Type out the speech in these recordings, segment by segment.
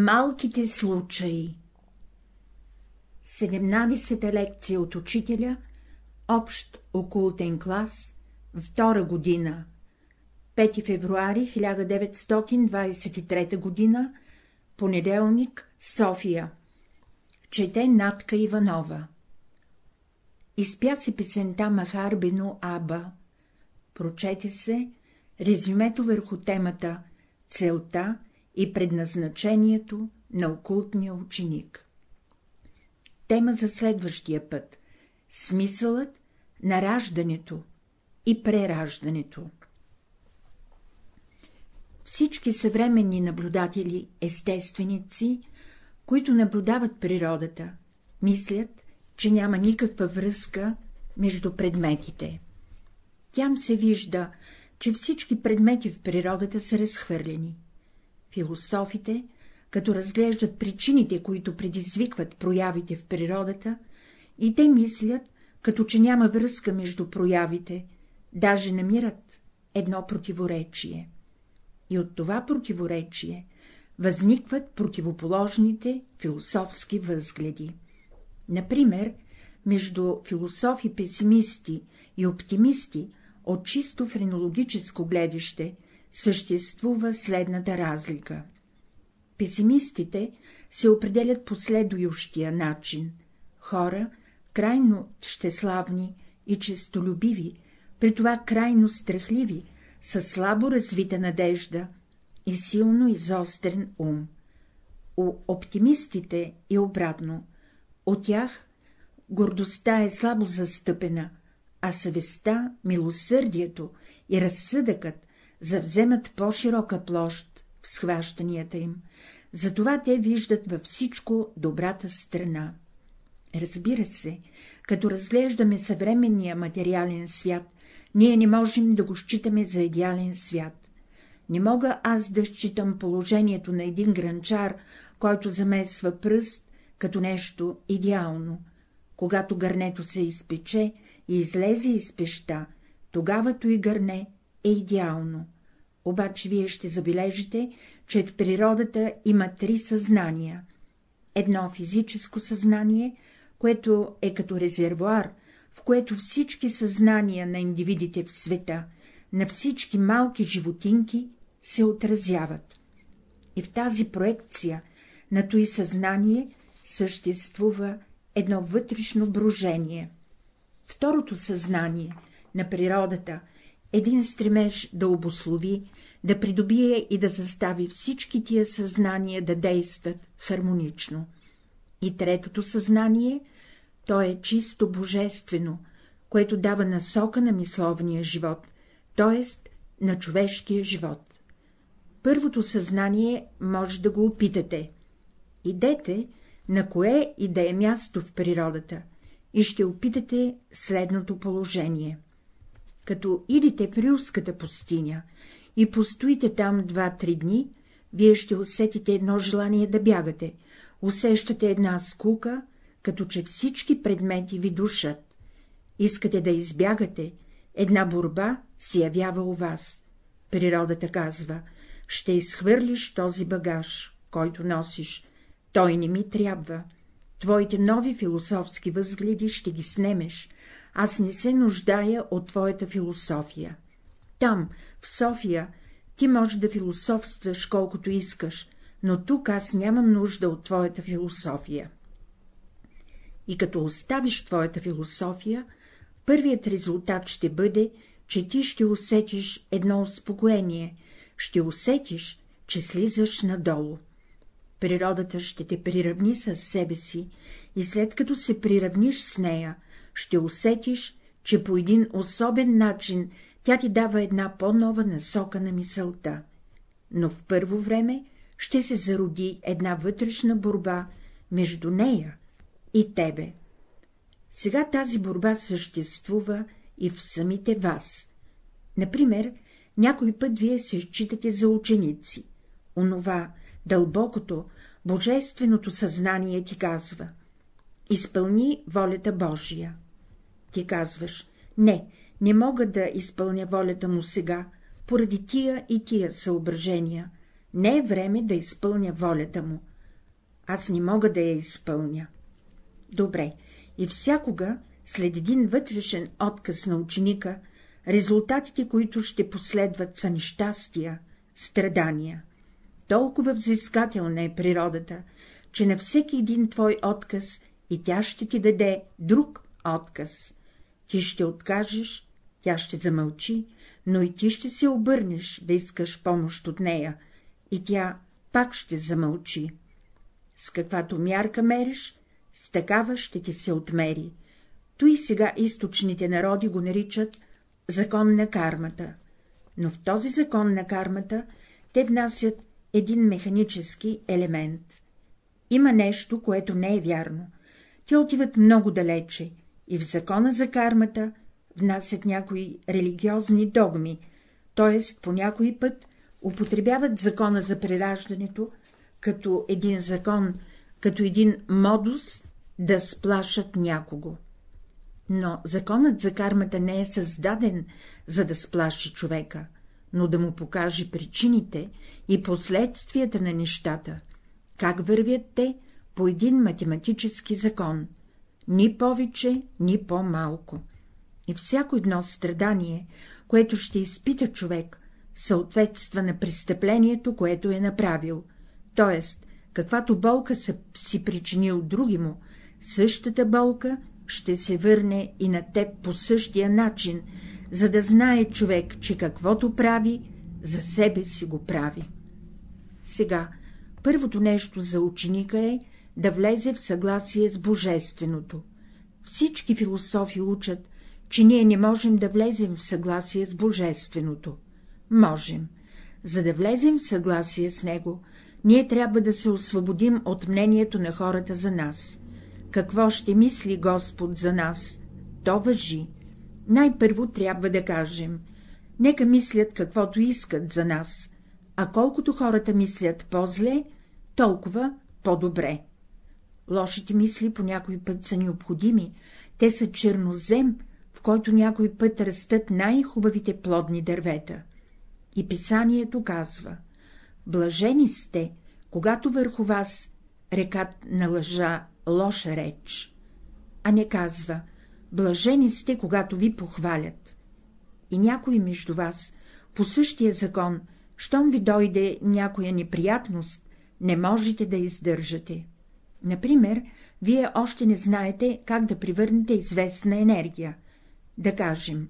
Малките случаи 17-та лекция от учителя, общ окултен клас, втора година, 5 февруари 1923 година, понеделник, София. Чете Натка Иванова. Изпя се песента Махарбено Аба. Прочете се резюмето върху темата Целта и предназначението на окултния ученик. Тема за следващия път — смисълът на раждането и прераждането. Всички съвременни наблюдатели, естественици, които наблюдават природата, мислят, че няма никаква връзка между предметите. Тям се вижда, че всички предмети в природата са разхвърлени. Философите, като разглеждат причините, които предизвикват проявите в природата, и те мислят, като че няма връзка между проявите, даже намират едно противоречие. И от това противоречие възникват противоположните философски възгледи. Например, между философи-песимисти и оптимисти от чисто френологическо гледаще съществува следната разлика. Песимистите се определят по следующия начин — хора, крайно щеславни и честолюбиви, при това крайно страхливи, със слабо развита надежда и силно изострен ум. У оптимистите и обратно, от тях гордостта е слабо застъпена, а съвестта, милосърдието и разсъдъкът завземат по-широка площ в схващанията им, затова те виждат във всичко добрата страна. Разбира се, като разглеждаме съвременния материален свят, ние не можем да го считаме за идеален свят. Не мога аз да считам положението на един гранчар, който замесва пръст, като нещо идеално. Когато гърнето се изпече и излезе из пеща, тогава и гърне е идеално. Обаче вие ще забележите, че в природата има три съзнания. Едно физическо съзнание, което е като резервуар, в което всички съзнания на индивидите в света, на всички малки животинки се отразяват. И в тази проекция на той съзнание съществува едно вътрешно брожение. Второто съзнание на природата един стремеж да обослови, да придобие и да застави всички тия съзнания да действат хармонично. И третото съзнание, то е чисто божествено, което дава насока на мисловния живот, т.е. на човешкия живот. Първото съзнание може да го опитате. Идете, на кое и да е място в природата, и ще опитате следното положение. Като идете в Рилската пустиня и постоите там два-три дни, вие ще усетите едно желание да бягате, усещате една скука, като че всички предмети ви душат. Искате да избягате, една борба се явява у вас. Природата казва, ще изхвърлиш този багаж, който носиш, той не ми трябва. Твоите нови философски възгледи ще ги снемеш, аз не се нуждая от твоята философия. Там, в София, ти можеш да философстваш колкото искаш, но тук аз нямам нужда от твоята философия. И като оставиш твоята философия, първият резултат ще бъде, че ти ще усетиш едно успокоение, ще усетиш, че слизаш надолу. Природата ще те приравни с себе си и след като се приравниш с нея, ще усетиш, че по един особен начин тя ти дава една по-нова насока на мисълта. Но в първо време ще се зароди една вътрешна борба между нея и тебе. Сега тази борба съществува и в самите вас. Например, някой път вие се считате за ученици. Онова, дълбокото, божественото съзнание ти казва — изпълни волята Божия. Ти казваш — не, не мога да изпълня волята му сега, поради тия и тия съображения, не е време да изпълня волята му, аз не мога да я изпълня. Добре, и всякога, след един вътрешен отказ на ученика, резултатите, които ще последват, са нещастия, страдания. Толкова взискателна е природата, че на всеки един твой отказ и тя ще ти даде друг отказ. Ти ще откажеш, тя ще замълчи, но и ти ще се обърнеш да искаш помощ от нея, и тя пак ще замълчи. С каквато мярка мериш, с такава ще ти се отмери. Той сега източните народи го наричат закон на кармата, но в този закон на кармата те внасят един механически елемент. Има нещо, което не е вярно. Те отиват много далече и в закона за кармата внасят някои религиозни догми, т.е. по някой път употребяват закона за прераждането като един закон, като един модус да сплашат някого. Но законът за кармата не е създаден, за да сплаши човека, но да му покаже причините и последствията на нещата, как вървят те по един математически закон, ни повече, ни по-малко. И всяко едно страдание, което ще изпита човек, съответства на престъплението, което е направил, т.е. каквато болка си причинил други му, същата болка ще се върне и на теб по същия начин, за да знае човек, че каквото прави, за себе си го прави. Сега, първото нещо за ученика е да влезе в съгласие с Божественото. Всички философи учат, че ние не можем да влезем в съгласие с Божественото. Можем. За да влезем в съгласие с него, ние трябва да се освободим от мнението на хората за нас. Какво ще мисли Господ за нас? То въжи. Най-първо трябва да кажем. Нека мислят каквото искат за нас, а колкото хората мислят по-зле, толкова по-добре. Лошите мисли по някой път са необходими, те са чернозем, в който някой път растат най-хубавите плодни дървета. И писанието казва — блажени сте, когато върху вас рекат на лъжа лоша реч, а не казва — блажени сте, когато ви похвалят. И някой между вас, по същия закон, щом ви дойде някоя неприятност, не можете да издържате. Например, вие още не знаете как да привърнете известна енергия. Да кажем,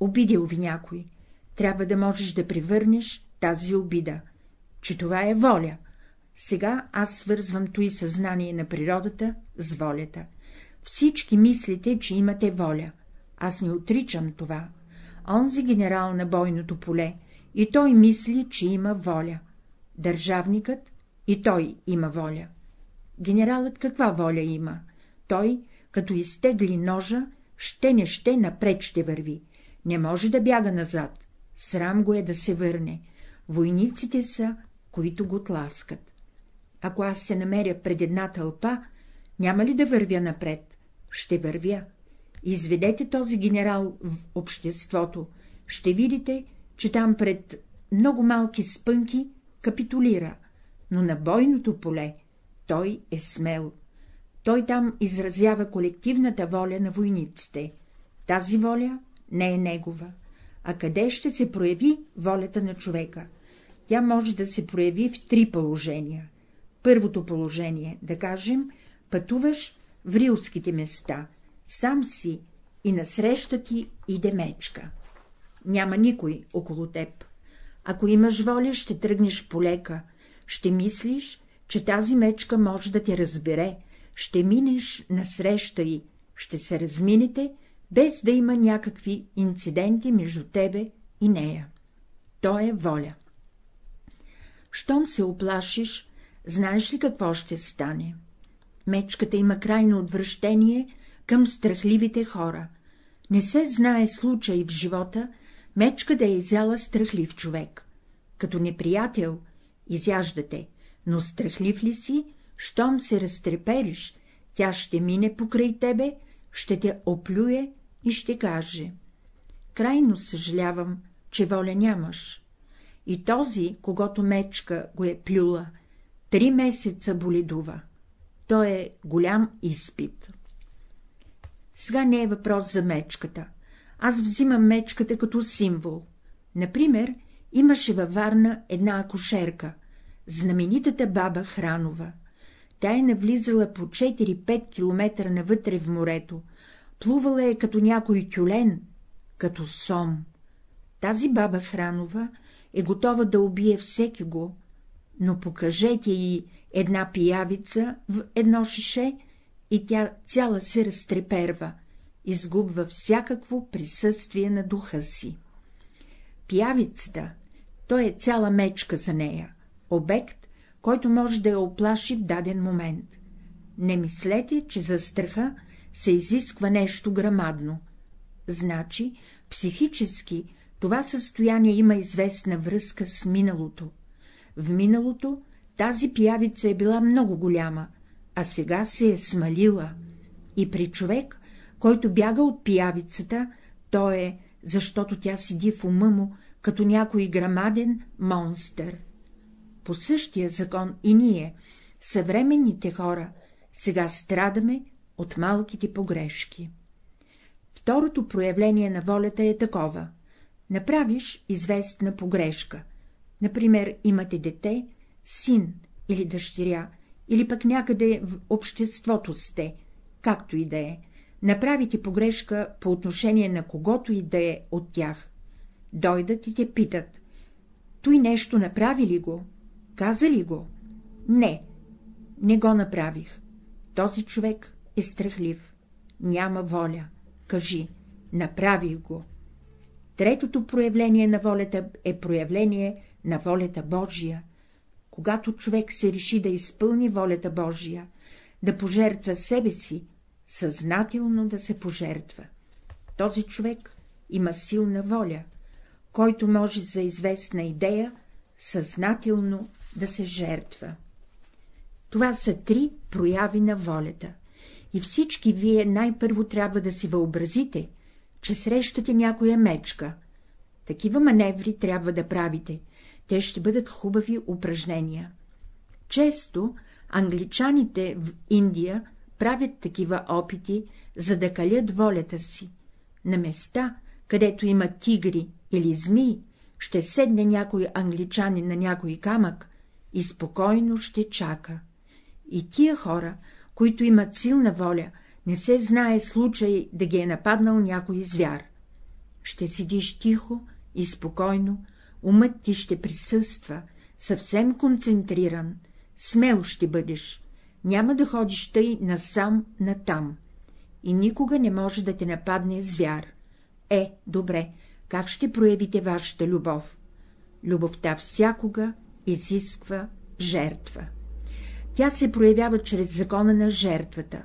обидил ви някой, трябва да можеш да привърнеш тази обида, че това е воля. Сега аз свързвам той съзнание на природата с волята. Всички мислите, че имате воля. Аз не отричам това. Онзи генерал на бойното поле, и той мисли, че има воля. Държавникът, и той има воля. Генералът каква воля има? Той, като изтегли ножа, ще не ще напред ще върви. Не може да бяга назад. Срам го е да се върне. Войниците са, които го тласкат. Ако аз се намеря пред една тълпа, няма ли да вървя напред? Ще вървя. Изведете този генерал в обществото. Ще видите, че там пред много малки спънки капитулира, но на бойното поле той е смел. Той там изразява колективната воля на войниците. Тази воля не е негова. А къде ще се прояви волята на човека? Тя може да се прояви в три положения. Първото положение, да кажем, пътуваш в рилските места, сам си и насреща ти иде мечка. Няма никой около теб. Ако имаш воля, ще тръгнеш полека, ще мислиш, че тази мечка може да те разбере, ще минеш насреща й, ще се разминете, без да има някакви инциденти между тебе и нея. То е воля. Щом се оплашиш, знаеш ли какво ще стане? Мечката има крайно отвращение към страхливите хора. Не се знае случай в живота, мечка да е изяла страхлив човек. Като неприятел изяждате, но страхлив ли си, щом се разтрепериш, тя ще мине покрай тебе, ще те оплюе и ще каже — крайно съжалявам, че воля нямаш. И този, когато мечка го е плюла, три месеца боледува. то е голям изпит. Сега не е въпрос за мечката. Аз взимам мечката като символ. Например, имаше във Варна една акушерка, знаменитата баба Хранова. Тя е навлизала по 4-5 километра навътре в морето, плувала е като някой тюлен, като сом. Тази баба Хранова е готова да убие всеки го, но покажете й една пиявица в едно шише и тя цяла се разтреперва, изгубва всякакво присъствие на духа си. Пиявицата, то е цяла мечка за нея, обект, който може да я оплаши в даден момент. Не мислете, че за страха се изисква нещо грамадно. Значи, психически това състояние има известна връзка с миналото. В миналото тази пиявица е била много голяма, а сега се е смалила. И при човек, който бяга от пиявицата, то е, защото тя седи в ума му, като някой грамаден монстър. По същия закон и ние, съвременните хора, сега страдаме от малките погрешки. Второто проявление на волята е такова — направиш известна погрешка. Например, имате дете, син или дъщеря, или пък някъде в обществото сте, както и да е, направите погрешка по отношение на когото и да е от тях. Дойдат и те питат. Той нещо направи ли го? Каза ли го? Не, не го направих. Този човек е страхлив. Няма воля. Кажи, направих го. Третото проявление на волята е проявление на волята Божия. Когато човек се реши да изпълни волята Божия, да пожертва себе си, съзнателно да се пожертва. Този човек има силна воля, който може за известна идея съзнателно да се жертва. Това са три прояви на волята. И всички вие най-първо трябва да си въобразите, че срещате някоя мечка. Такива маневри трябва да правите, те ще бъдат хубави упражнения. Често англичаните в Индия правят такива опити, за да калят волята си. На места, където има тигри или змии, ще седне някой англичанин на някой камък и спокойно ще чака. И тия хора, които имат силна воля, не се знае случай да ги е нападнал някой звяр. Ще седиш тихо и спокойно, умът ти ще присъства, съвсем концентриран, смел ще бъдеш, няма да ходиш тъй насам натам и никога не може да те нападне звяр. Е, добре, как ще проявите вашата любов? Любовта всякога изисква жертва. Тя се проявява чрез закона на жертвата.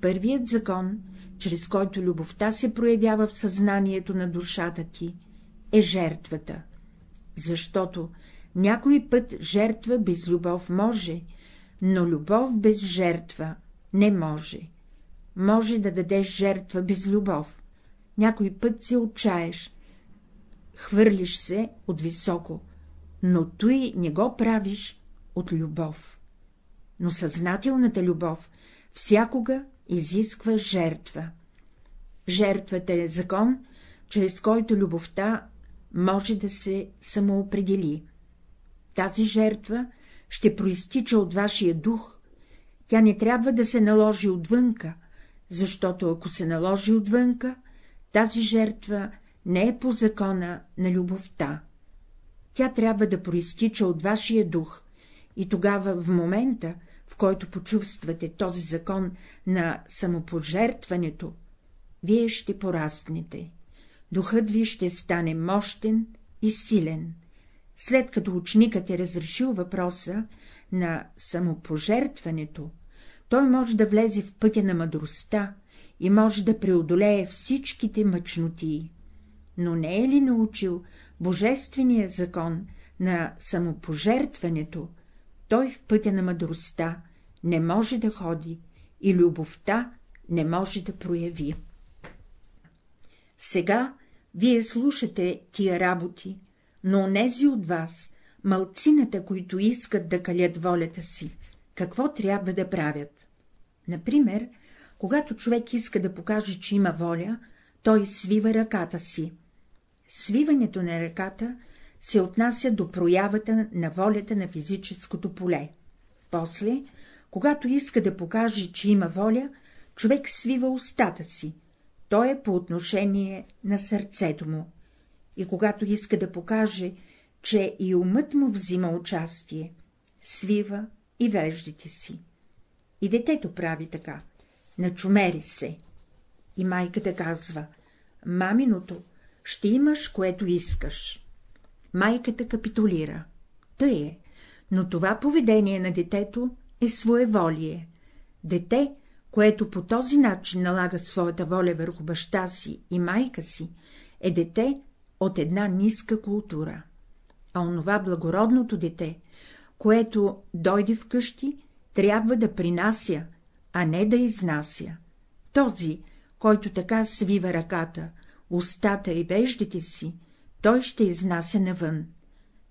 Първият закон, чрез който любовта се проявява в съзнанието на душата ти, е жертвата. Защото някой път жертва без любов може, но любов без жертва не може. Може да дадеш жертва без любов. Някой път се отчаеш, хвърлиш се от високо, но той не го правиш от любов. Но съзнателната любов всякога изисква жертва. Жертвата е закон, чрез който любовта може да се самоопредели. Тази жертва ще проистича от вашия дух, тя не трябва да се наложи отвънка, защото ако се наложи отвънка, тази жертва не е по закона на любовта. Тя трябва да проистича от вашия дух и тогава в момента, в който почувствате този закон на самопожертването, вие ще пораснете, духът ви ще стане мощен и силен. След като ученикът е разрешил въпроса на самопожертването, той може да влезе в пътя на мъдростта и може да преодолее всичките мъчноти. Но не е ли научил божествения закон на самопожертването, той в пътя на мъдростта не може да ходи и любовта не може да прояви. Сега вие слушате тия работи, но онези от вас, малцината, които искат да калят волята си, какво трябва да правят. Например, когато човек иска да покаже, че има воля, той свива ръката си. Свиването на ръката се отнася до проявата на волята на физическото поле. После, когато иска да покаже, че има воля, човек свива устата си, то е по отношение на сърцето му. И когато иска да покаже, че и умът му взима участие, свива и веждите си. И детето прави така, начумери се. И майката казва, маминото, ще имаш, което искаш. Майката капитулира. Тъй е, но това поведение на детето е своеволие. Дете, което по този начин налага своята воля върху баща си и майка си, е дете от една ниска култура. А онова благородното дете, което дойде вкъщи, трябва да принася, а не да изнася. Този, който така свива ръката, устата и веждите си, той ще изнася навън.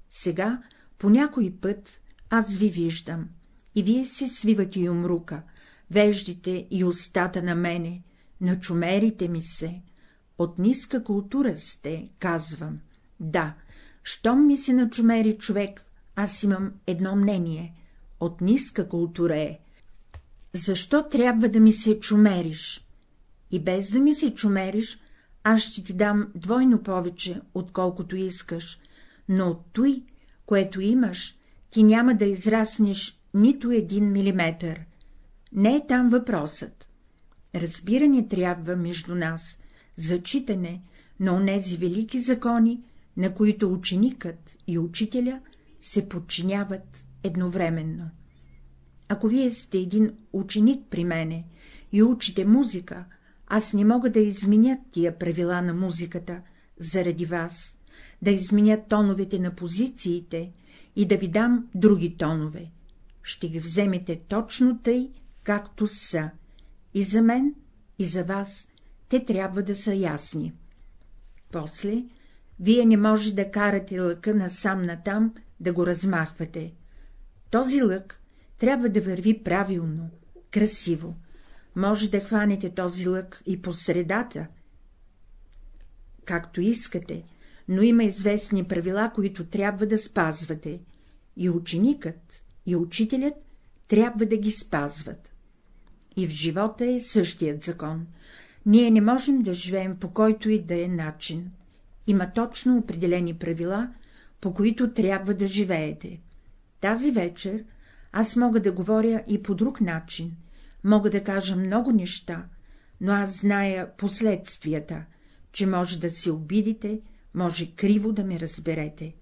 Сега, по някой път, аз ви виждам, и вие си свивате умрука, веждите и устата на мене, начумерите ми се. От ниска култура сте, казвам. Да, щом ми се начумери човек, аз имам едно мнение. От ниска култура е. Защо трябва да ми се чумериш? И без да ми се чумериш, аз ще ти дам двойно повече, отколкото искаш, но от той, което имаш, ти няма да израснеш нито един милиметър. Не е там въпросът. Разбиране трябва между нас, зачитане на онези велики закони, на които ученикът и учителя се подчиняват едновременно. Ако вие сте един ученик при мене и учите музика, аз не мога да изменя тия правила на музиката заради вас, да изменя тоновете на позициите и да ви дам други тонове. Ще ги вземете точно тъй, както са. И за мен, и за вас те трябва да са ясни. После, вие не може да карате лъка насам-натам, да го размахвате. Този лък трябва да върви правилно, красиво. Може да хванете този лък и по средата, както искате, но има известни правила, които трябва да спазвате. И ученикът, и учителят трябва да ги спазват. И в живота е същият закон. Ние не можем да живеем по който и да е начин. Има точно определени правила, по които трябва да живеете. Тази вечер аз мога да говоря и по друг начин, мога да кажа много неща, но аз зная последствията, че може да се обидите, може криво да ме разберете.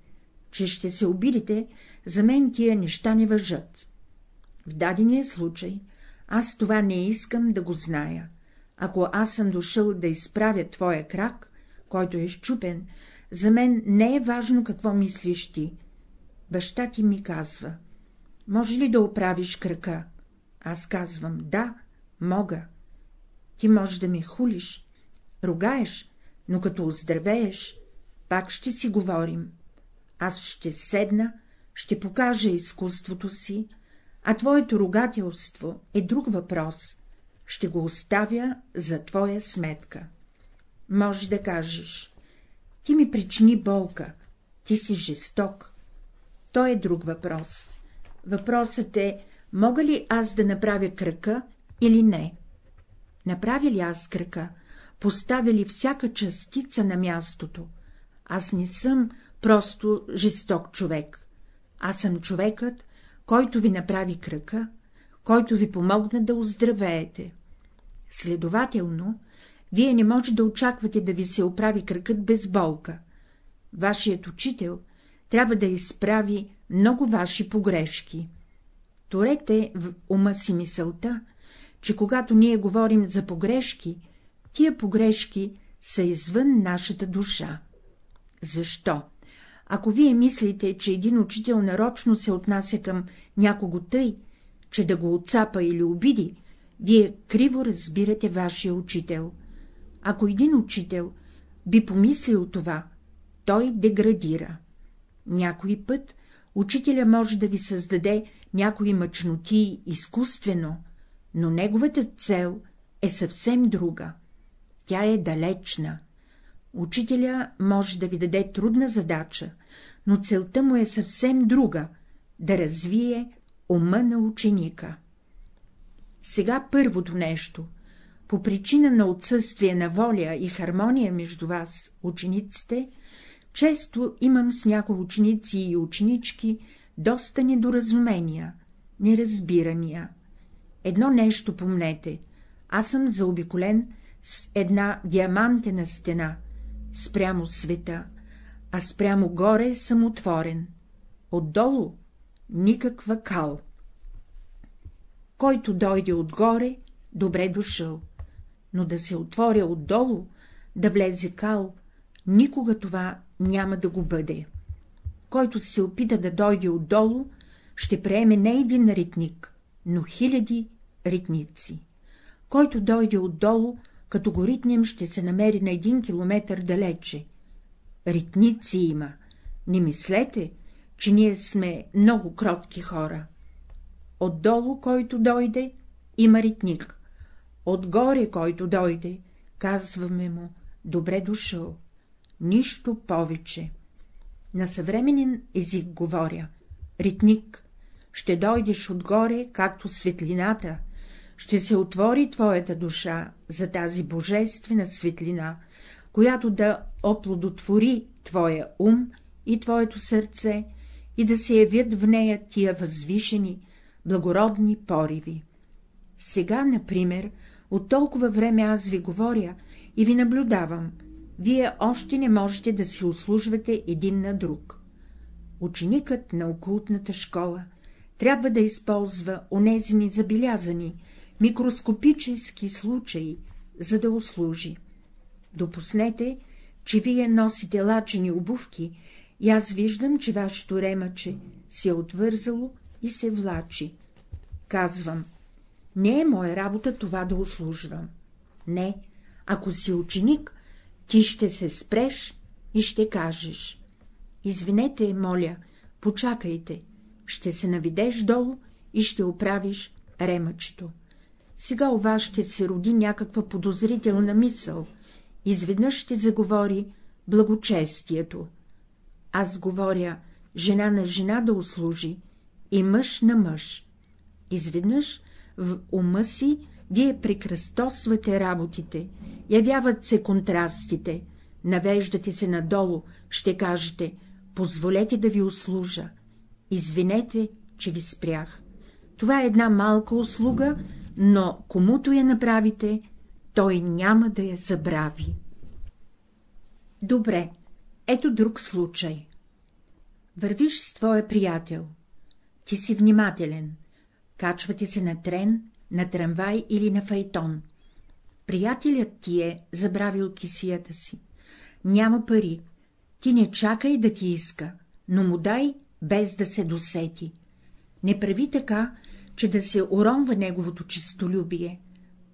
Че ще се обидите, за мен тия неща не въжат. В дадения случай аз това не искам да го зная. Ако аз съм дошъл да изправя твоя крак, който е щупен, за мен не е важно какво мислиш ти. Баща ти ми казва, може ли да оправиш крака? Аз казвам, да, мога. Ти можеш да ме хулиш, ругаеш, но като оздравееш, пак ще си говорим. Аз ще седна, ще покажа изкуството си, а твоето ругателство е друг въпрос, ще го оставя за твоя сметка. Може да кажеш, ти ми причини болка, ти си жесток. То е друг въпрос. Въпросът е, мога ли аз да направя кръка или не? Направя ли аз кръка, поставя ли всяка частица на мястото? Аз не съм просто жесток човек. Аз съм човекът, който ви направи кръка, който ви помогна да оздравеете. Следователно, вие не може да очаквате да ви се оправи кръкът без болка. Вашият учител трябва да изправи много ваши погрешки. Торете в ума си мисълта, че когато ние говорим за погрешки, тия погрешки са извън нашата душа. Защо? Ако вие мислите, че един учител нарочно се отнася към някого тъй, че да го отцапа или обиди, вие криво разбирате вашия учител. Ако един учител би помислил това, той деградира. Някой път Учителя може да ви създаде някои мъчноти изкуствено, но неговата цел е съвсем друга. Тя е далечна. Учителя може да ви даде трудна задача, но целта му е съвсем друга — да развие ума на ученика. Сега първото нещо. По причина на отсъствие на воля и хармония между вас, учениците, често имам с някои ученици и ученички доста недоразумения, неразбирания. Едно нещо помнете, аз съм заобиколен с една диамантена стена, спрямо света, а спрямо горе съм отворен. Отдолу никаква кал. Който дойде отгоре, добре дошъл, но да се отворя отдолу, да влезе кал, никога това няма да го бъде. Който се опита да дойде отдолу, ще приеме не един ритник, но хиляди ритници. Който дойде отдолу, като го ритнем, ще се намери на един километър далече. Ритници има. Не мислете, че ние сме много кротки хора. Отдолу, който дойде, има ритник. Отгоре, който дойде, казваме му, добре дошъл. Нищо повече. На съвременен език говоря. Ритник. Ще дойдеш отгоре, както светлината, ще се отвори твоята душа за тази божествена светлина, която да оплодотвори твоя ум и твоето сърце и да се явят в нея тия възвишени, благородни пориви. Сега, например, от толкова време аз ви говоря и ви наблюдавам, вие още не можете да си услужвате един на друг. Ученикът на окултната школа трябва да използва онези забелязани, микроскопически случаи, за да услужи. Допуснете, че вие носите лачени обувки и аз виждам, че вашето ремъче се е отвързало и се влачи. Казвам, не е моя работа това да услужвам. Не, ако си ученик, ти ще се спреш и ще кажеш. Извинете, моля, почакайте, ще се наведеш долу и ще оправиш ремъчето. Сега у вас ще се роди някаква подозрителна мисъл, изведнъж ще заговори благочестието. Аз говоря жена на жена да услужи и мъж на мъж. Изведнъж в ума си вие прекръстосвате работите, явяват се контрастите, навеждате се надолу, ще кажете, позволете да ви услужа. Извинете, че ви спрях. Това е една малка услуга, но комуто я направите, той няма да я забрави. Добре, ето друг случай. Вървиш с твоя приятел. Ти си внимателен. Качвате се на трен, на трамвай или на файтон. Приятелят ти е забравил кисията си. Няма пари. Ти не чакай да ти иска, но му дай, без да се досети. Не прави така, че да се уронва неговото честолюбие.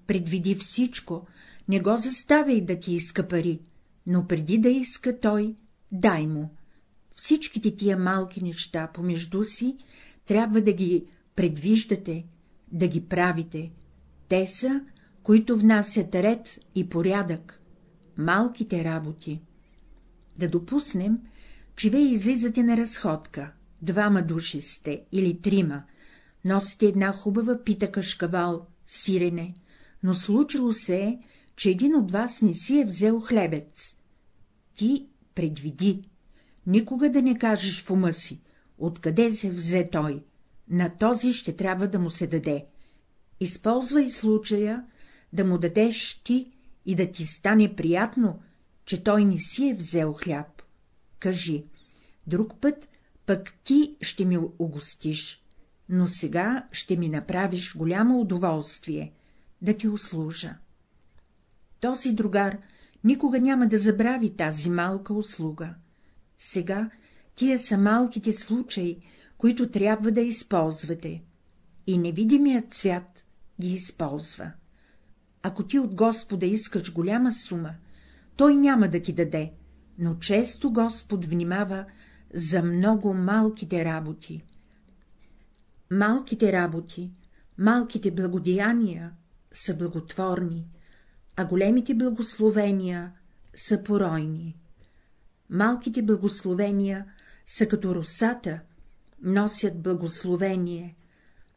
Предвиди всичко, не го заставяй да ти иска пари, но преди да иска той, дай му. Всичките тия малки неща помежду си трябва да ги предвиждате, да ги правите. Те са, които внасят ред и порядък, малките работи. Да допуснем, че вие излизате на разходка, двама души сте или трима, носите една хубава пита кашкавал, сирене, но случило се е, че един от вас не си е взел хлебец. Ти предвиди, никога да не кажеш в ума си, откъде се взе той, на този ще трябва да му се даде. Използвай случая да му дадеш ти и да ти стане приятно, че той не си е взел хляб. Кажи, друг път пък ти ще ми угостиш но сега ще ми направиш голямо удоволствие да ти услужа. Този другар никога няма да забрави тази малка услуга. Сега тия са малките случаи, които трябва да използвате, и невидимият свят ги използва. Ако ти от Господа искаш голяма сума, той няма да ти даде, но често Господ внимава за много малките работи. Малките работи, малките благодеяния са благотворни, а големите благословения са поройни. Малките благословения са като русата, носят благословение,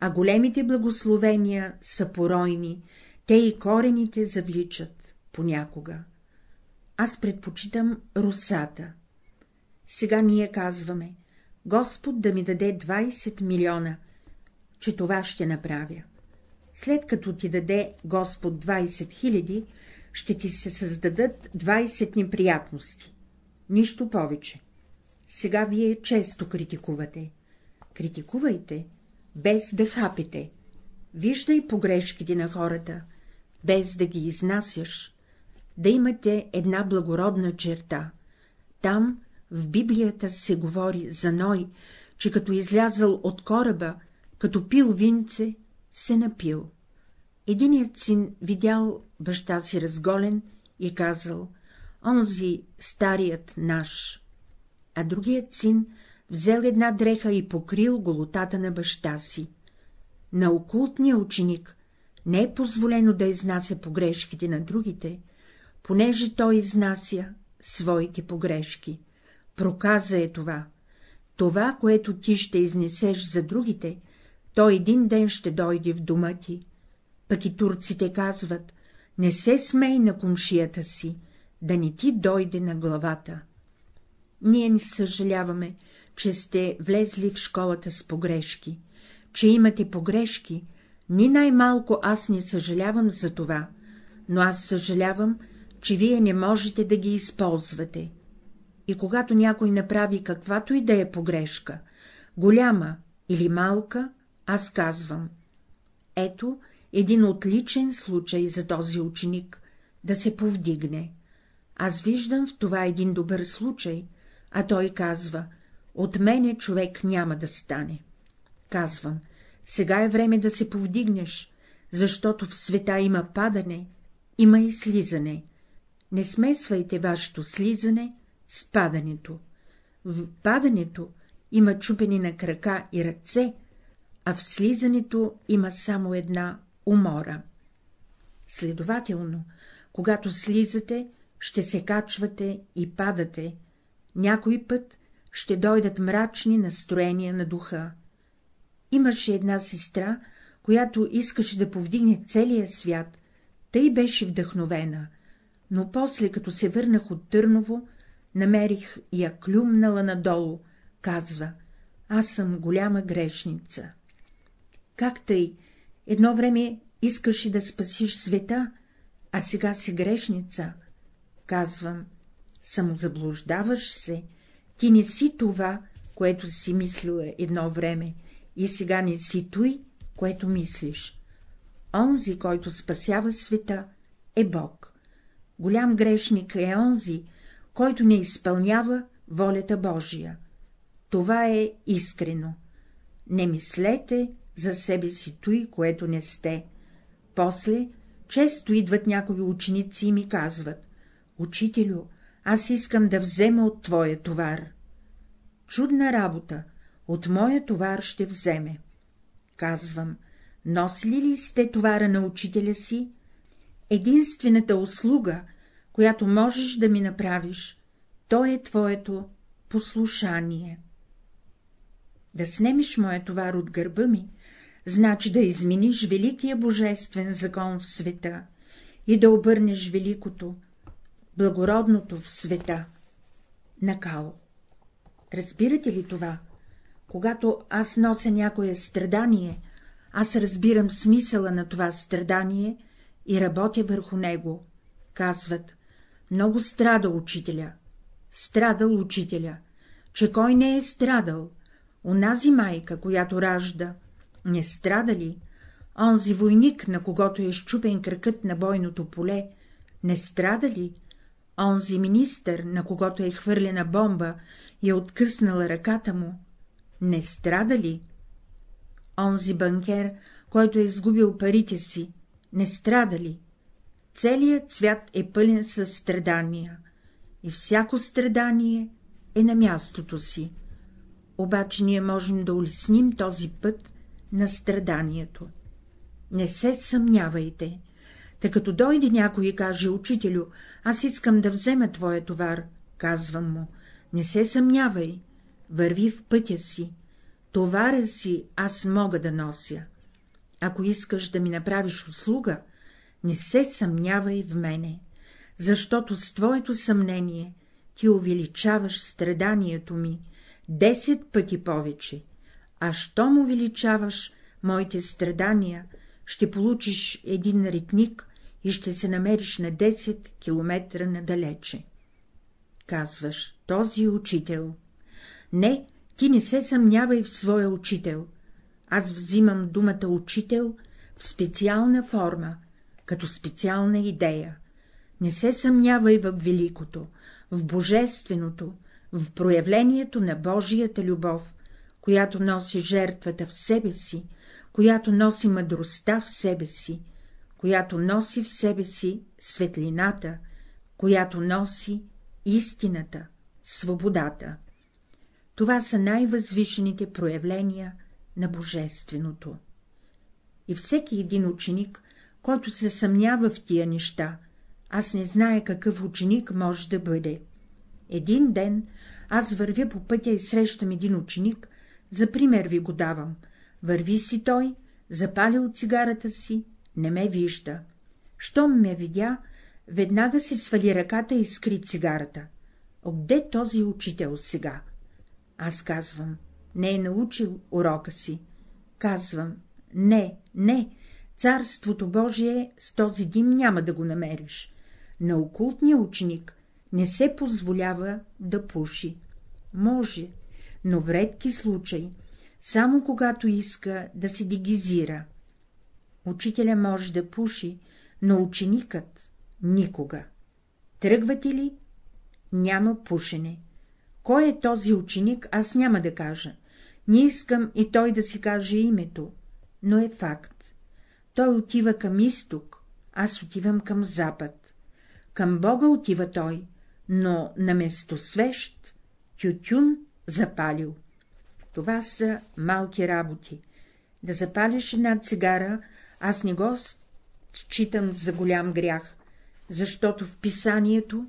а големите благословения са поройни, те и корените завличат понякога. Аз предпочитам русата. Сега ние казваме, Господ да ми даде 20 милиона, че това ще направя. След като ти даде Господ 20 хиляди, ще ти се създадат 20 неприятности. Нищо повече. Сега вие често критикувате. Критикувайте, без да хапете. Виждай погрешките на хората, без да ги изнасяш. Да имате една благородна черта. Там, в Библията се говори за Ной, че като излязъл от кораба, като пил винце, се напил. Единият син видял баща си разголен и казал — онзи старият наш, а другият син взел една дреха и покрил голотата на баща си. На окултния ученик не е позволено да изнася погрешките на другите, понеже той изнася своите погрешки. Проказа е това. Това, което ти ще изнесеш за другите, той един ден ще дойде в дома ти. Пък и турците казват, не се смей на комшията си, да не ти дойде на главата. Ние не съжаляваме, че сте влезли в школата с погрешки, че имате погрешки, ни най-малко аз не съжалявам за това, но аз съжалявам, че вие не можете да ги използвате. И когато някой направи каквато и да е погрешка, голяма или малка, аз казвам — ето един отличен случай за този ученик, да се повдигне. Аз виждам в това един добър случай, а той казва — от мене човек няма да стане. Казвам — сега е време да се повдигнеш, защото в света има падане, има и слизане. Не смесвайте вашето слизане с падането. В падането има чупени на крака и ръце, а в слизането има само една умора. Следователно, когато слизате, ще се качвате и падате, някой път ще дойдат мрачни настроения на духа. Имаше една сестра, която искаше да повдигне целия свят, тъй беше вдъхновена, но после, като се върнах от Търново, намерих я клюмнала надолу, казва, аз съм голяма грешница. Как тъй? Едно време искаш да спасиш света, а сега си грешница. Казвам, самозаблуждаваш се, ти не си това, което си мислила едно време, и сега не си той, което мислиш. Онзи, който спасява света, е Бог. Голям грешник е онзи, който не изпълнява волята Божия. Това е искрено. Не мислете за себе си той, което не сте. После често идват някои ученици и ми казват — Учителю, аз искам да взема от твоя товар. Чудна работа, от моя товар ще вземе. Казвам, носили ли сте товара на учителя си? Единствената услуга, която можеш да ми направиш, то е твоето послушание. Да снемеш моя товар от гърба ми, значи да измениш великия божествен закон в света и да обърнеш великото, благородното в света. Накал. Разбирате ли това? Когато аз нося някое страдание, аз разбирам смисъла на това страдание и работя върху него. Казват, много страда учителя. Страдал учителя. Че кой не е страдал? Онази майка, която ражда, не страда ли? Онзи войник, на когото е щупен кръкът на бойното поле, не страда ли? Онзи министър, на когото е хвърлена бомба и е откъснала ръката му, не страда ли? Онзи банкер, който е изгубил парите си, не страда ли? Целият свят е пълен със страдания, и всяко страдание е на мястото си. обаче ние можем да улесним този път на страданието. Не се съмнявайте. Тъй като дойде някой и каже, учителю, аз искам да взема твоя товар, казвам му, не се съмнявай, върви в пътя си, товаря си аз мога да нося. Ако искаш да ми направиш услуга, не се съмнявай в мене, защото с твоето съмнение ти увеличаваш страданието ми десет пъти повече, а щом увеличаваш моите страдания, ще получиш един ритник и ще се намериш на 10 километра надалече. Казваш, този учител. Не, ти не се съмнявай в своя учител. Аз взимам думата учител в специална форма, като специална идея. Не се съмнявай в великото, в божественото, в проявлението на Божията любов, която носи жертвата в себе си, която носи мъдростта в себе си, която носи в себе си светлината, която носи истината, свободата. Това са най-възвишените проявления на Божественото. И всеки един ученик, който се съмнява в тия неща, аз не зная какъв ученик може да бъде. Един ден аз вървя по пътя и срещам един ученик, за пример ви го давам, върви си той, запали от цигарата си, не ме вижда. Щом ме видя, веднага си свали ръката и скри цигарата. Отде този учител сега? Аз казвам, не е научил урока си. Казвам, не, не, царството Божие с този дим няма да го намериш. На окултния ученик не се позволява да пуши. Може, но в редки случаи, само когато иска да се дегизира. Учителя може да пуши, но ученикът никога. Тръгвате ли? Няма пушене. Кой е този ученик, аз няма да кажа. Не искам и той да си каже името, но е факт. Той отива към изток, аз отивам към запад. Към Бога отива той, но на место свещ, тютюн запалил. Това са малки работи. Да запалиш една цигара, аз не го считам за голям грях, защото в писанието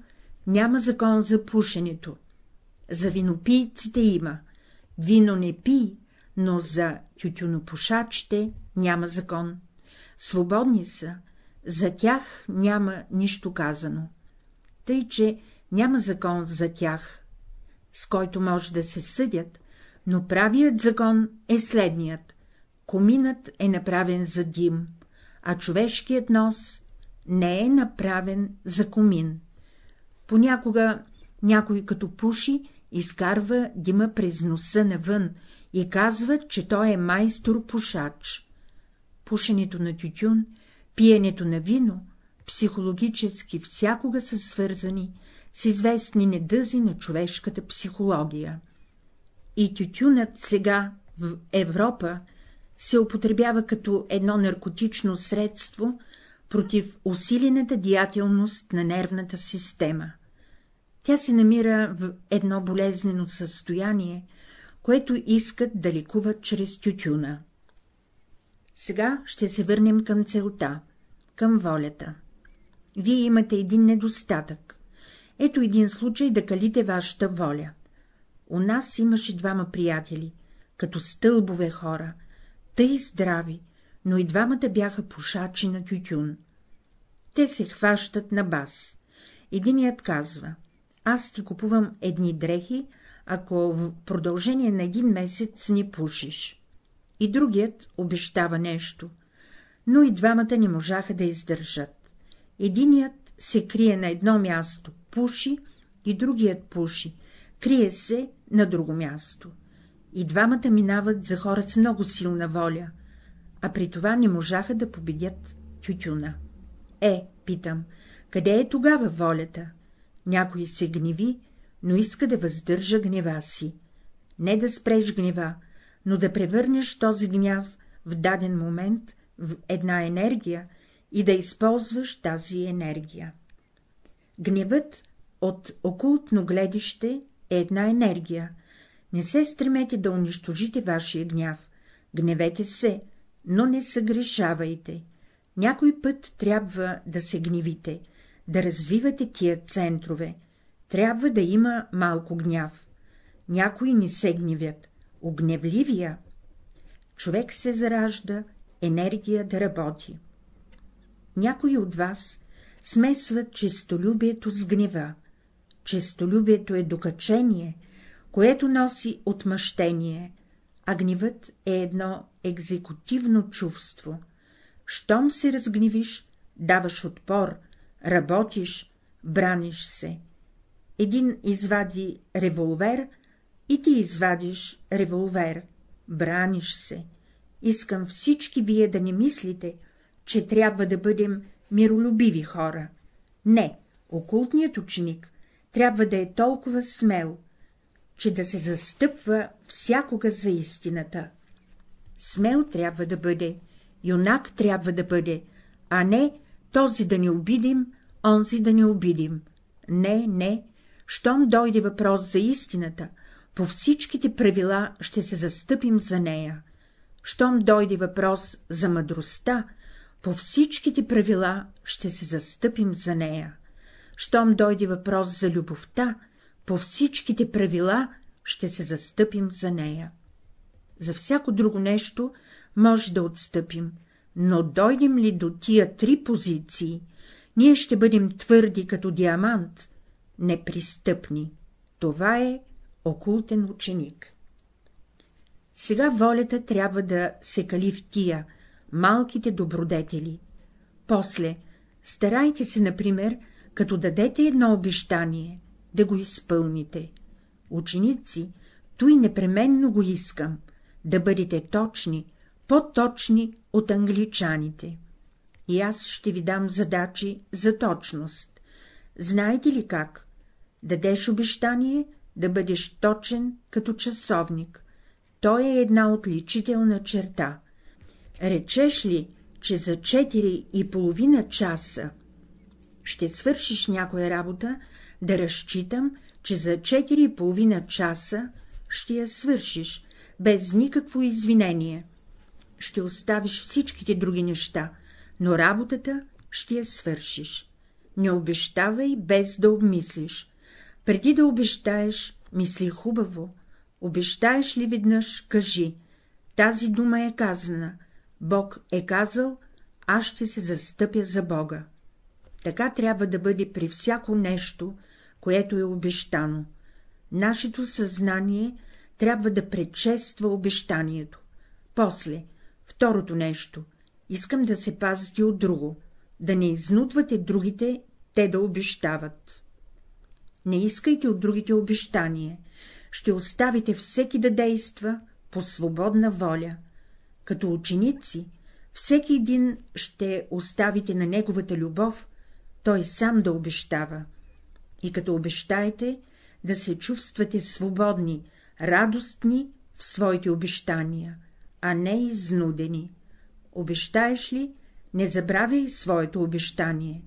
няма закон за пушенето. За винопийците има. Вино не пий, но за тютюнопушачите няма закон. Свободни са, за тях няма нищо казано. Тъй, че няма закон за тях, с който може да се съдят, но правият закон е следният. Коминът е направен за дим, а човешкият нос не е направен за комин. Понякога някой като пуши, изкарва дима през носа навън и казва, че той е майстор-пушач. Пушенето на тютюн, пиенето на вино, психологически всякога са свързани с известни недъзи на човешката психология. И тютюнът сега в Европа се употребява като едно наркотично средство против усилената диятелност на нервната система. Тя се намира в едно болезнено състояние, което искат да лекуват чрез тютюна. Сега ще се върнем към целта, към волята. Вие имате един недостатък. Ето един случай да калите вашата воля. У нас имаше двама приятели, като стълбове хора, тъй здрави, но и двамата бяха пушачи на тютюн. Те се хващат на бас. Единият казва — аз ти купувам едни дрехи, ако в продължение на един месец ни пушиш. И другият обещава нещо, но и двамата не можаха да издържат. Единият се крие на едно място, пуши, и другият пуши, крие се на друго място. И двамата минават за хора с много силна воля, а при това не можаха да победят тютюна. Е, питам, къде е тогава волята? Някой се гневи, но иска да въздържа гнева си. Не да спреш гнева, но да превърнеш този гняв в даден момент в една енергия и да използваш тази енергия. Гневът от окултно гледище е една енергия, Не се стремете да унищожите вашия гняв, гневете се, но не съгрешавайте. Някой път трябва да се гневите, да развивате тия центрове, трябва да има малко гняв. Някои не се гневят, огневливия. Човек се заражда, енергия да работи. Някои от вас смесват честолюбието с гнева. Честолюбието е докачение, което носи отмъщение, а гневът е едно екзекутивно чувство. Щом се разгневиш, даваш отпор, работиш, браниш се. Един извади револвер и ти извадиш револвер, браниш се. Искам всички вие да не мислите, че трябва да бъдем миролюбиви хора. Не, окултният ученик трябва да е толкова смел, че да се застъпва всякога за истината. Смел трябва да бъде, юнак трябва да бъде, а не този да не обидим, онзи да не обидим. Не, не, щом дойде въпрос за истината, по всичките правила ще се застъпим за нея. Щом дойде въпрос за мъдростта, по всичките правила ще се застъпим за нея. Щом дойде въпрос за любовта, по всичките правила ще се застъпим за нея. За всяко друго нещо може да отстъпим, но дойдем ли до тия три позиции, ние ще бъдем твърди като диамант, непристъпни. Това е окултен ученик. Сега волята трябва да се кали в тия, малките добродетели. После, старайте се, например, като дадете едно обещание, да го изпълните. Ученици, той непременно го искам, да бъдете точни, по-точни от англичаните. И аз ще ви дам задачи за точност. Знаете ли как? Дадеш обещание, да бъдеш точен като часовник. То е една отличителна черта. Речеш ли, че за четири и половина часа ще свършиш някоя работа, да разчитам, че за четири и половина часа ще я свършиш, без никакво извинение. Ще оставиш всичките други неща, но работата ще я свършиш. Не обещавай, без да обмислиш. Преди да обещаеш, мисли хубаво. Обещаеш ли веднъж, кажи. Тази дума е казана. Бог е казал, аз ще се застъпя за Бога. Така трябва да бъде при всяко нещо, което е обещано. Нашето съзнание трябва да предшества обещанието. После, второто нещо, искам да се пазите от друго, да не изнудвате другите, те да обещават. Не искайте от другите обещание, ще оставите всеки да действа по свободна воля. Като ученици, всеки един ще оставите на неговата любов, той сам да обещава. И като обещаете, да се чувствате свободни, радостни в своите обещания, а не изнудени. Обещаеш ли, не забравяй своето обещание.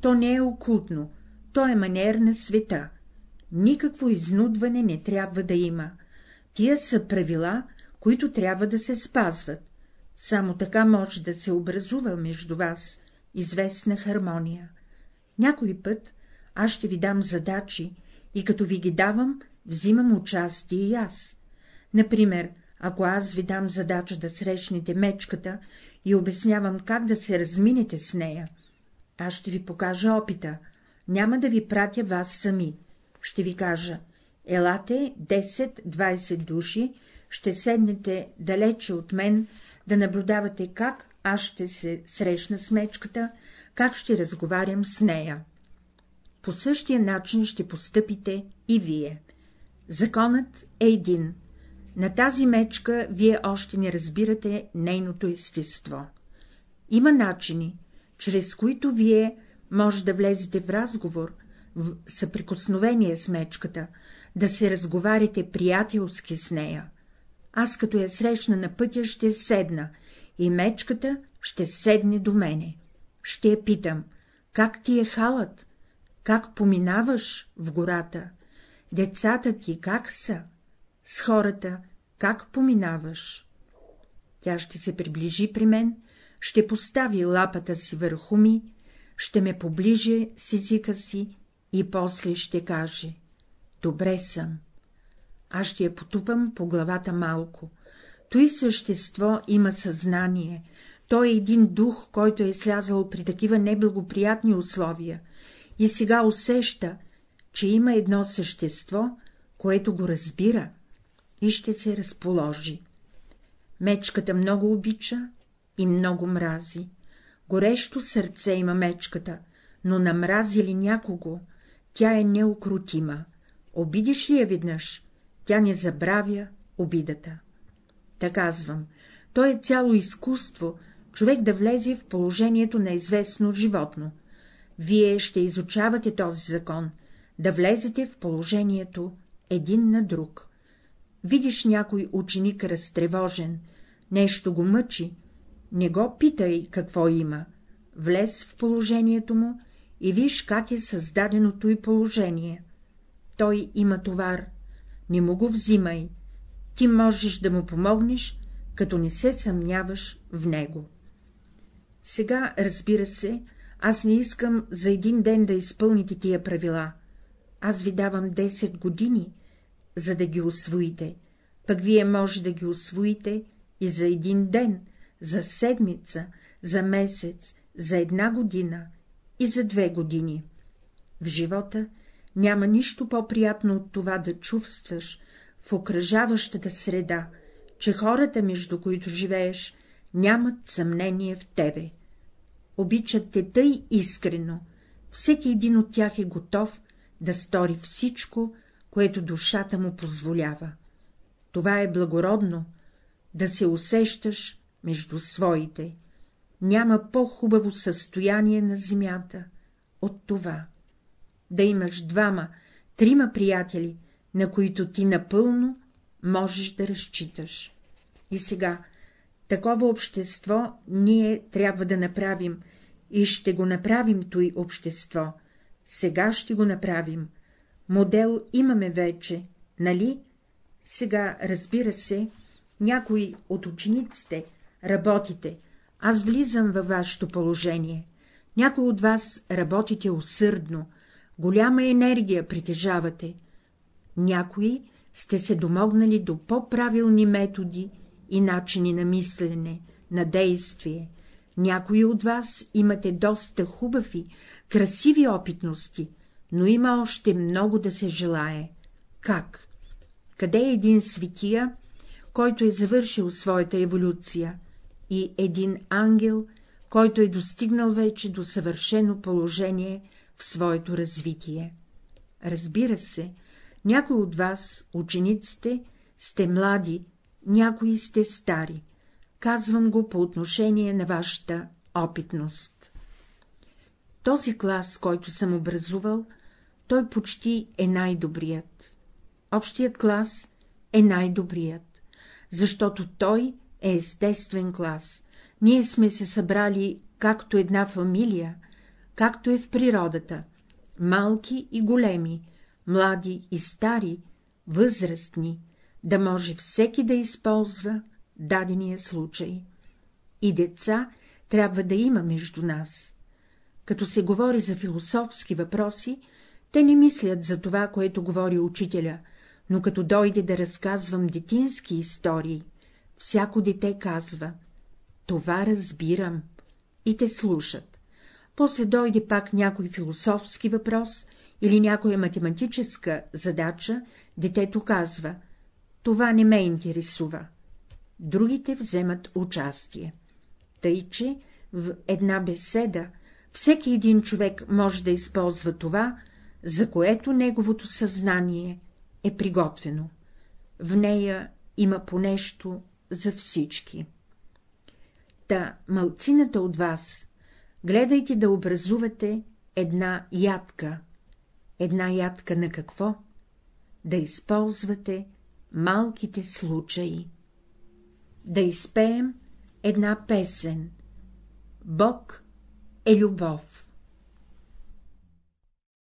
То не е окултно, то е манер на света. Никакво изнудване не трябва да има. Тия са правила, които трябва да се спазват. Само така може да се образува между вас известна хармония. Някой път аз ще ви дам задачи и като ви ги давам, взимам участие и аз. Например, ако аз ви дам задача да срещнете мечката и обяснявам как да се разминете с нея, аз ще ви покажа опита, няма да ви пратя вас сами. Ще ви кажа, елате 10-20 души, ще седнете далече от мен, да наблюдавате как аз ще се срещна с мечката, как ще разговарям с нея. По същия начин ще постъпите и вие. Законът е един. На тази мечка вие още не разбирате нейното естество. Има начини, чрез които вие може да влезете в разговор, в съприкосновение с мечката, да се разговаряте приятелски с нея. Аз като я срещна на пътя, ще седна и мечката ще седне до мене. Ще я питам, как ти е халът, как поминаваш в гората, децата ти как са? С хората как поминаваш. Тя ще се приближи при мен, ще постави лапата си върху ми, ще ме поближе с езика си и после ще каже — добре съм. Аз ще я потупам по главата малко. Той същество има съзнание, той е един дух, който е слязал при такива неблагоприятни условия и сега усеща, че има едно същество, което го разбира и ще се разположи. Мечката много обича и много мрази. Горещо сърце има мечката, но намрази ли някого, тя е неукротима. Обидиш ли я веднъж, тя не забравя обидата. Та казвам, то е цяло изкуство, човек да влезе в положението на известно животно. Вие ще изучавате този закон, да влезете в положението един на друг. Видиш някой ученик разтревожен, нещо го мъчи, не го питай какво има, влез в положението му и виж как е създаденото и положение. Той има товар, не му го взимай, ти можеш да му помогнеш, като не се съмняваш в него. Сега, разбира се, аз не искам за един ден да изпълните тия правила. Аз ви давам 10 години, за да ги освоите, пък вие може да ги освоите и за един ден, за седмица, за месец, за една година и за две години. В живота няма нищо по-приятно от това да чувстваш в окръжаващата среда, че хората, между които живееш, нямат съмнение в тебе. Обичат те тъй искрено, всеки един от тях е готов да стори всичко, което душата му позволява. Това е благородно, да се усещаш между своите. Няма по-хубаво състояние на земята от това. Да имаш двама, трима приятели, на които ти напълно можеш да разчиташ. И сега, такова общество ние трябва да направим, и ще го направим той общество. Сега ще го направим. Модел имаме вече, нали? Сега, разбира се, някои от учениците работите, аз влизам във вашето положение. Някои от вас работите усърдно, голяма енергия притежавате. Някои сте се домогнали до по-правилни методи и начини на мислене, на действие. Някои от вас имате доста хубави, красиви опитности, но има още много да се желае. Как? Къде е един светия, който е завършил своята еволюция, и един ангел, който е достигнал вече до съвършено положение в своето развитие? Разбира се, някои от вас, учениците, сте млади, някои сте стари. Казвам го по отношение на вашата опитност. Този клас, който съм образувал, той почти е най-добрият. Общият клас е най-добрият, защото той е естествен клас. Ние сме се събрали както една фамилия, както е в природата, малки и големи, млади и стари, възрастни, да може всеки да използва дадения случай. И деца трябва да има между нас. Като се говори за философски въпроси, те не мислят за това, което говори учителя, но като дойде да разказвам детински истории, всяко дете казва — това разбирам, и те слушат. После дойде пак някой философски въпрос или някоя математическа задача, детето казва — това не ме интересува. Другите вземат участие. Тъй, че в една беседа всеки един човек може да използва това, за което неговото съзнание е приготвено. В нея има по нещо за всички. Та, мълцината от вас, гледайте да образувате една ядка. Една ядка на какво? Да използвате малките случаи. Да изпеем една песен. Бог е любов.